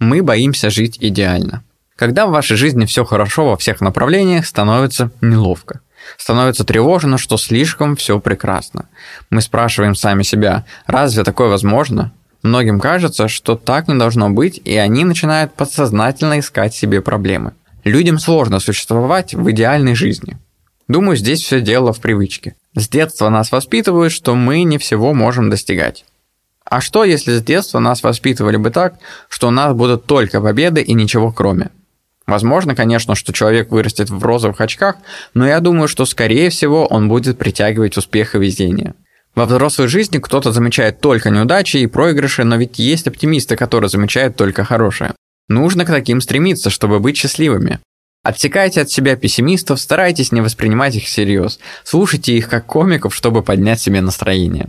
Мы боимся жить идеально. Когда в вашей жизни все хорошо во всех направлениях, становится неловко. Становится тревожно, что слишком все прекрасно. Мы спрашиваем сами себя, разве такое возможно? Многим кажется, что так не должно быть, и они начинают подсознательно искать себе проблемы. Людям сложно существовать в идеальной жизни. Думаю, здесь все дело в привычке. С детства нас воспитывают, что мы не всего можем достигать. А что, если с детства нас воспитывали бы так, что у нас будут только победы и ничего кроме? Возможно, конечно, что человек вырастет в розовых очках, но я думаю, что скорее всего он будет притягивать успех и везение. Во взрослой жизни кто-то замечает только неудачи и проигрыши, но ведь есть оптимисты, которые замечают только хорошее. Нужно к таким стремиться, чтобы быть счастливыми. Отсекайте от себя пессимистов, старайтесь не воспринимать их всерьез. Слушайте их как комиков, чтобы поднять себе настроение.